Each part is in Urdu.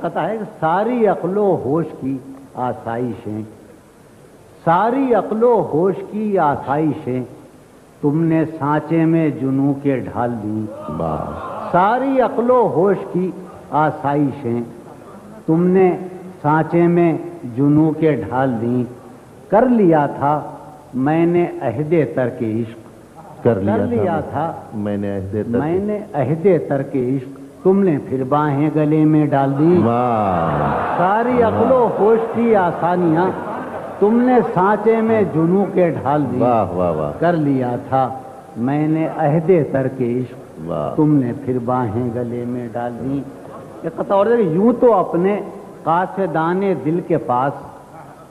قطع ہے کہ ساری عقل و ہوش کی آسائشیں ساری عقل و ہوش کی آسائشیں تم نے سانچے میں جنو کے ڈھال دی ساری عقل و ہوش کی آسائشیں تم نے سانچے میں جنو کے ڈھال دی کر لیا تھا میں نے عہد ترک عشق۔ کر لیا, تھا میں نے عہد تک- میں نے عہد ترک عشق۔ تم نے پھر باہیں گلے میں ڈال دی۔ ساری عقل و ہوش کی آسانیاں تم نے سانچے میں جنو کے ڈھال دی۔ کر لیا تھا۔ میں نے عہد ترک عشق واہ۔ تم نے پھر باہیں گلے میں ڈال دی۔ اور یوں تو اپنے قاصدان دل کے پاس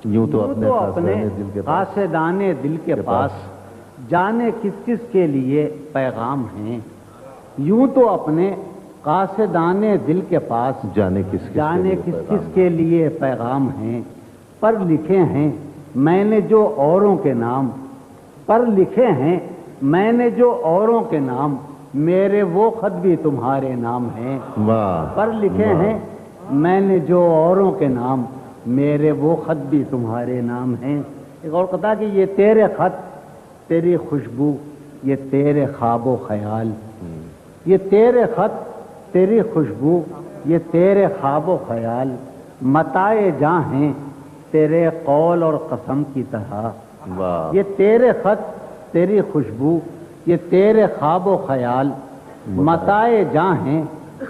یوں تو اپنے کے قاصدان دل کے کے پاس۔ جانے کس کس کے لیے پیغام ہیں؟ یوں تو اپنے قاصدان دل کے پاس جانے کس جانے کس کس کے لیے پیغام ہیں؟ پر لکھے ہیں۔ میں نے جو اوروں کے نام پر لکھے ہیں میں نے جو اوروں کے نام میرے وہ خط بھی تمہارے نام ہیں۔ واہ پر لکھے۔ ہیں میں نے جو اوروں کے نام میرے وہ خط بھی تمہارے نام ہیں۔ ایک اور کہتا کہ یہ تیرے خط تیری خوشبو یہ تیرے خواب و خیال۔ یہ تیرے خط تیری خوشبو یہ تیرے خواب و خیال متائے جاں ہیں تیرے قول اور قسم کی طرح۔ یہ تیرے خط تیری خوشبو یہ تیرے خواب و خیال متائے جاں ہیں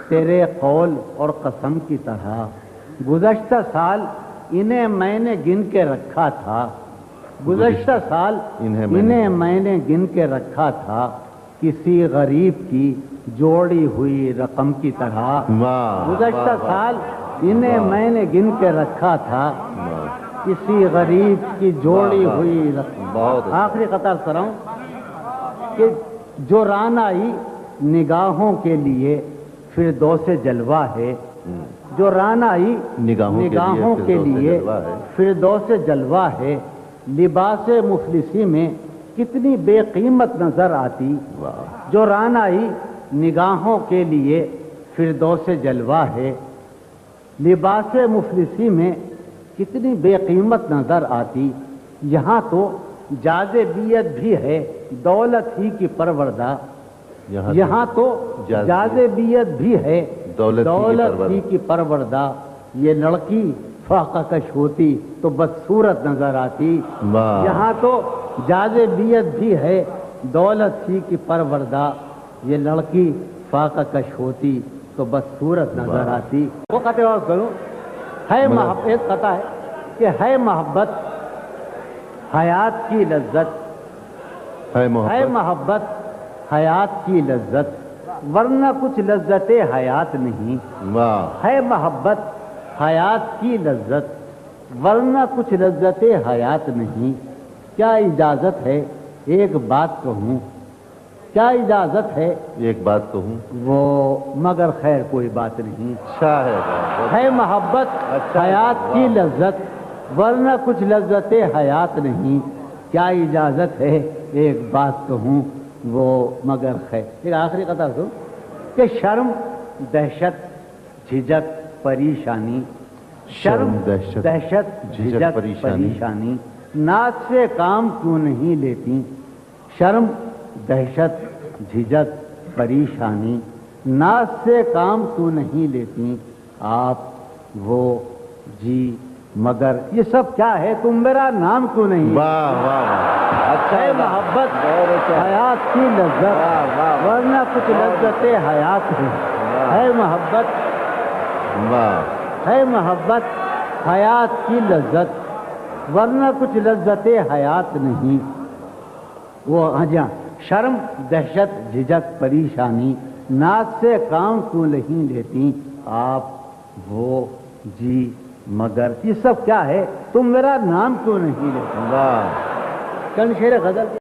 تیرے قول اور قسم کی طرح۔ گزشتہ سال انہیں میں نے گن کے رکھا تھا۔ گزشتہ سال انہیں میں نے گن کے رکھا تھا۔ کسی غریب کی جوڑی ہوئی رقم کی طرح گزشتہ سال انہیں میں نے گن کے رکھا تھا۔ کسی غریب کی جوڑی۔ ہوئی رقم۔ اچھا۔ آخری قطار ہوں کہ جو رانائی نگاہوں کے لیے پھر دو سے جلوہ ہے۔ جو رانائی نگاہوں کے لیے نگاہوں کے لیے۔ پھر دو سے جلوہ ہے۔ لباس مفلسی میں کتنی بے قیمت نظر آتی۔ جو رانائی نگاہوں کے لیے فردوس جلوہ ہے۔ لباس مفلسی میں کتنی بے قیمت نظر آتی۔ یہاں تو جاذبیت بھی ہے دولت ہی کی پروردہ۔ یہاں تو جاذبیت۔ بھی ہے دولت ہی کی پروردہ۔ یہ لڑکی فاقہ کش ہوتی تو بدصورت نظر آتی۔ یہاں تو جاذبیت بھی ہے دولت ہی کی پروردہ۔ یہ لڑکی فاقہ کش ہوتی تو بس صورت نظر۔ آتی۔ وہ قطع اور کروں ہے محبت قطع ہے کہ ہے محبت حیات کی لذت۔ ہے محبت۔ حیات کی لذت۔ ورنہ کچھ لذت حیات نہیں۔ ہے محبت حیات کی لذت۔ ورنہ کچھ لذت حیات نہیں۔ کیا اجازت ہے ایک بات کہوں؟ کیا اجازت ہے؟ ایک بات کہوں۔ وہ مگر خیر کوئی بات نہیں۔ اچھا ہے محبت اچھا۔ حیات کی۔ لذت ورنہ کچھ لذت حیات نہیں۔ کیا اجازت ہے؟ ایک بات کہوں۔ وہ مگر خیر۔ ایک آخری قطع سن کہ شرم دہشت جھجک پریشانی۔ شرم دہشت، دہشت جھجک، پریشانی۔ ناز سے کام کیوں نہیں لیتی؟ شرم دہشت جھجک پریشانی ناز سے کام کیوں نہیں لیتی آپ وہ جی مگر یہ سب کیا ہے؟ تم میرا نام کیوں نہیں؟ اچھا محبت حیات کی لذت۔ ورنہ کچھ لذت حیات ہے محبت ہے محبت حیات کی لذت۔ ورنہ کچھ لذت حیات نہیں۔ وہ ہاں جی ہاں۔ شرم دہشت جھجک پریشانی ناک سے کام کیوں نہیں لیتی؟ آپ وہ جی مگر یہ سب کیا ہے؟ تم میرا نام کیوں نہیں لیتی؟ واہ۔ چند شیر غزل